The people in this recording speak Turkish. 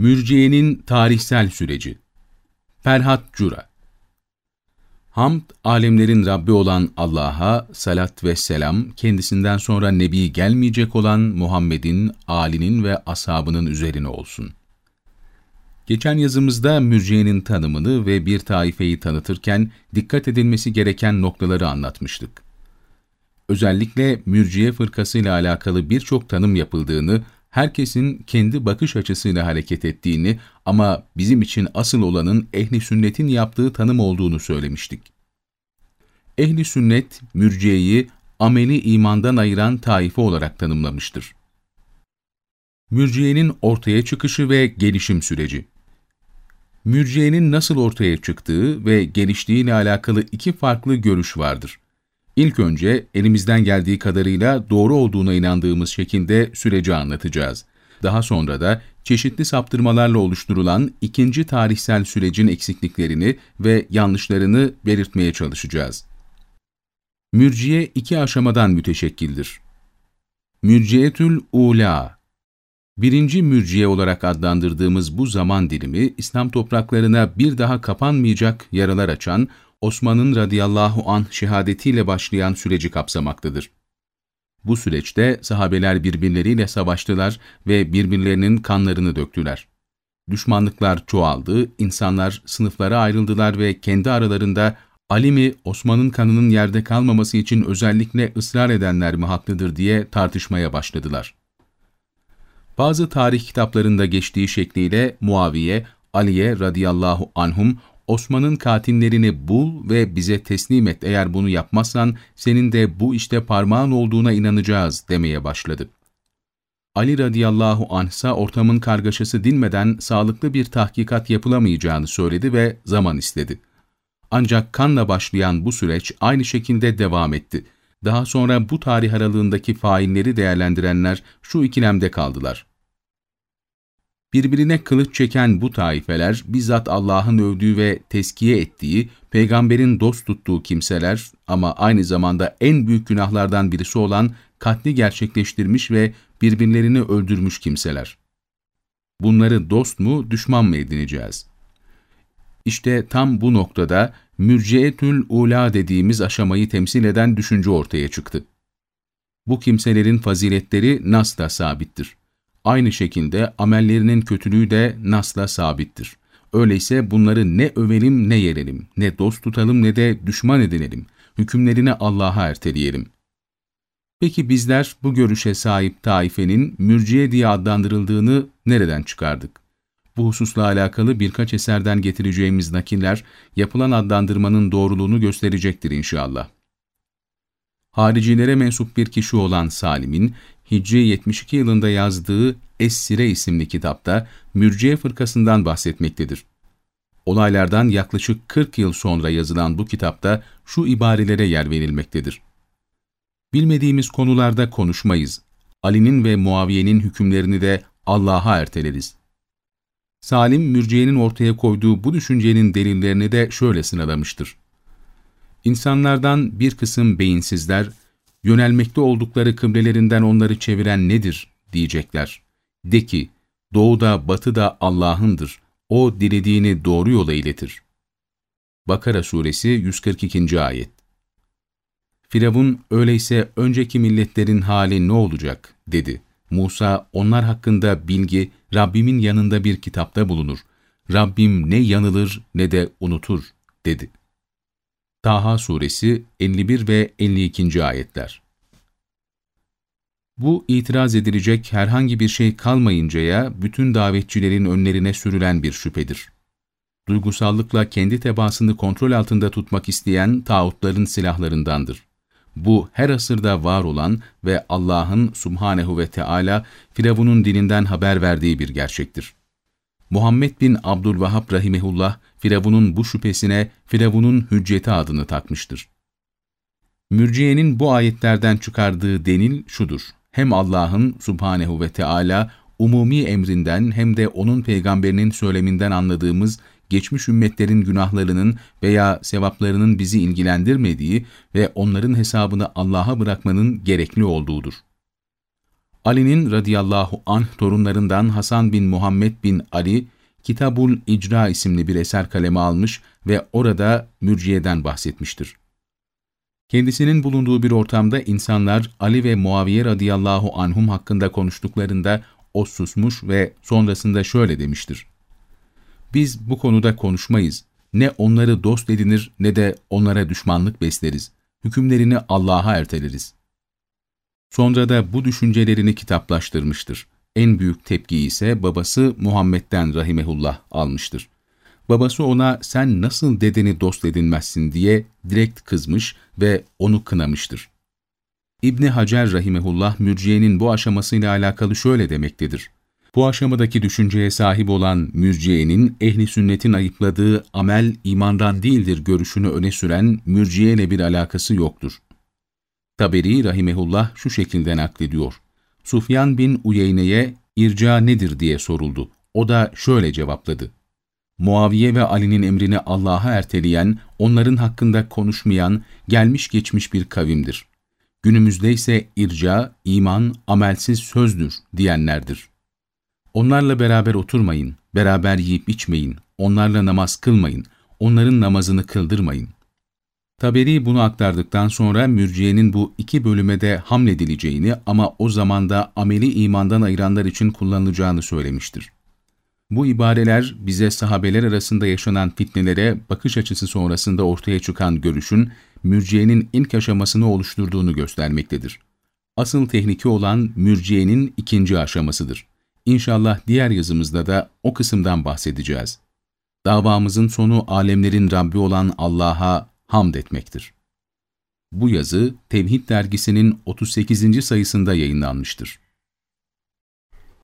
Mürciye'nin tarihsel süreci Ferhat Cura Hamd, alemlerin Rabbi olan Allah'a salat ve selam, kendisinden sonra Nebi gelmeyecek olan Muhammed'in, Ali'nin ve ashabının üzerine olsun. Geçen yazımızda mürciyenin tanımını ve bir taifeyi tanıtırken dikkat edilmesi gereken noktaları anlatmıştık. Özellikle mürciye fırkasıyla alakalı birçok tanım yapıldığını, herkesin kendi bakış açısıyla hareket ettiğini ama bizim için asıl olanın ehli sünnetin yaptığı tanım olduğunu söylemiştik. Ehli sünnet, mürciyeyi ameli imandan ayıran taife olarak tanımlamıştır. Mürciyenin ortaya çıkışı ve gelişim süreci Mürciyenin nasıl ortaya çıktığı ve geliştiği ile alakalı iki farklı görüş vardır. İlk önce elimizden geldiği kadarıyla doğru olduğuna inandığımız şekilde süreci anlatacağız. Daha sonra da çeşitli saptırmalarla oluşturulan ikinci tarihsel sürecin eksikliklerini ve yanlışlarını belirtmeye çalışacağız. Mürciye iki aşamadan müteşekkildir. Mürciyetül Ula Birinci mürciye olarak adlandırdığımız bu zaman dilimi, İslam topraklarına bir daha kapanmayacak yaralar açan, Osman'ın radıyallahu anh şehadetiyle başlayan süreci kapsamaktadır. Bu süreçte sahabeler birbirleriyle savaştılar ve birbirlerinin kanlarını döktüler. Düşmanlıklar çoğaldı, insanlar sınıflara ayrıldılar ve kendi aralarında Ali mi Osman'ın kanının yerde kalmaması için özellikle ısrar edenler mi haklıdır diye tartışmaya başladılar. Bazı tarih kitaplarında geçtiği şekliyle Muaviye, Ali'ye radıyallahu anhum Osman'ın katillerini bul ve bize teslim et eğer bunu yapmazsan senin de bu işte parmağın olduğuna inanacağız demeye başladı. Ali radıyallahu anhsa ortamın kargaşası dinmeden sağlıklı bir tahkikat yapılamayacağını söyledi ve zaman istedi. Ancak kanla başlayan bu süreç aynı şekilde devam etti. Daha sonra bu tarih aralığındaki failleri değerlendirenler şu ikilemde kaldılar. Birbirine kılıç çeken bu taifeler, bizzat Allah'ın övdüğü ve teskiye ettiği, peygamberin dost tuttuğu kimseler ama aynı zamanda en büyük günahlardan birisi olan katli gerçekleştirmiş ve birbirlerini öldürmüş kimseler. Bunları dost mu, düşman mı edineceğiz? İşte tam bu noktada mürciyetül ula dediğimiz aşamayı temsil eden düşünce ortaya çıktı. Bu kimselerin faziletleri Nas'ta sabittir. Aynı şekilde amellerinin kötülüğü de Nas'la sabittir. Öyleyse bunları ne övelim ne yerelim, ne dost tutalım ne de düşman edinelim. Hükümlerini Allah'a erteleyelim. Peki bizler bu görüşe sahip taifenin mürciye diye adlandırıldığını nereden çıkardık? Bu hususla alakalı birkaç eserden getireceğimiz nakiller yapılan adlandırmanın doğruluğunu gösterecektir inşallah. Haricilere mensup bir kişi olan Salim'in Hicri 72 yılında yazdığı Es-Sire isimli kitapta mürciye fırkasından bahsetmektedir. Olaylardan yaklaşık 40 yıl sonra yazılan bu kitapta şu ibarelere yer verilmektedir. Bilmediğimiz konularda konuşmayız. Ali'nin ve Muaviye'nin hükümlerini de Allah'a erteleriz. Salim, mürciyenin ortaya koyduğu bu düşüncenin delillerini de şöyle sınalamıştır. İnsanlardan bir kısım beyinsizler, yönelmekte oldukları kıblelerinden onları çeviren nedir diyecekler. De ki, doğuda batıda Allah'ındır, O dilediğini doğru yola iletir. Bakara Suresi 142. Ayet Firavun, öyleyse önceki milletlerin hali ne olacak, dedi. Musa, onlar hakkında bilgi, Rabbimin yanında bir kitapta bulunur. Rabbim ne yanılır ne de unutur, dedi. Taha Suresi 51 ve 52. Ayetler Bu itiraz edilecek herhangi bir şey kalmayıncaya bütün davetçilerin önlerine sürülen bir şüphedir. Duygusallıkla kendi tebaasını kontrol altında tutmak isteyen tağutların silahlarındandır. Bu her asırda var olan ve Allah'ın subhanehu ve Teala Firavun'un dilinden haber verdiği bir gerçektir. Muhammed bin Abdülvahhab rahimehullah, Firavun'un bu şüphesine Firavun'un hücceti adını takmıştır. Mürciye'nin bu ayetlerden çıkardığı denil şudur. Hem Allah'ın subhanehu ve Teala umumi emrinden hem de onun peygamberinin söyleminden anladığımız geçmiş ümmetlerin günahlarının veya sevaplarının bizi ilgilendirmediği ve onların hesabını Allah'a bırakmanın gerekli olduğudur. Ali'nin radıyallahu anh torunlarından Hasan bin Muhammed bin Ali, Kitabul İcra isimli bir eser kaleme almış ve orada mürciyeden bahsetmiştir. Kendisinin bulunduğu bir ortamda insanlar Ali ve Muaviye radıyallahu anhum hakkında konuştuklarında o susmuş ve sonrasında şöyle demiştir. Biz bu konuda konuşmayız. Ne onları dost edinir ne de onlara düşmanlık besleriz. Hükümlerini Allah'a erteleriz. Sonra da bu düşüncelerini kitaplaştırmıştır. En büyük tepkiyi ise babası Muhammed'den rahimehullah almıştır. Babası ona sen nasıl dedeni dost edinmezsin diye direkt kızmış ve onu kınamıştır. İbni Hacer rahimehullah mürciyenin bu aşamasıyla alakalı şöyle demektedir. Bu aşamadaki düşünceye sahip olan mürciyenin ehli sünnetin ayıpladığı amel imandan değildir görüşünü öne süren mürciye bir alakası yoktur. Taberi rahimehullah şu şekilde naklediyor. Sufyan bin Uyeyne'ye irca nedir diye soruldu. O da şöyle cevapladı. Muaviye ve Ali'nin emrini Allah'a erteleyen, onların hakkında konuşmayan, gelmiş geçmiş bir kavimdir. Günümüzde ise irca, iman, amelsiz sözdür diyenlerdir. Onlarla beraber oturmayın, beraber yiyip içmeyin, onlarla namaz kılmayın, onların namazını kıldırmayın. Taberi bunu aktardıktan sonra mürciyenin bu iki bölüme de hamledileceğini ama o zamanda ameli imandan ayıranlar için kullanılacağını söylemiştir. Bu ibareler bize sahabeler arasında yaşanan fitnelere bakış açısı sonrasında ortaya çıkan görüşün mürciyenin ilk aşamasını oluşturduğunu göstermektedir. Asıl tehlike olan mürciyenin ikinci aşamasıdır. İnşallah diğer yazımızda da o kısımdan bahsedeceğiz. Davamızın sonu alemlerin Rabbi olan Allah'a hamd etmektir. Bu yazı Tevhid dergisinin 38. sayısında yayınlanmıştır.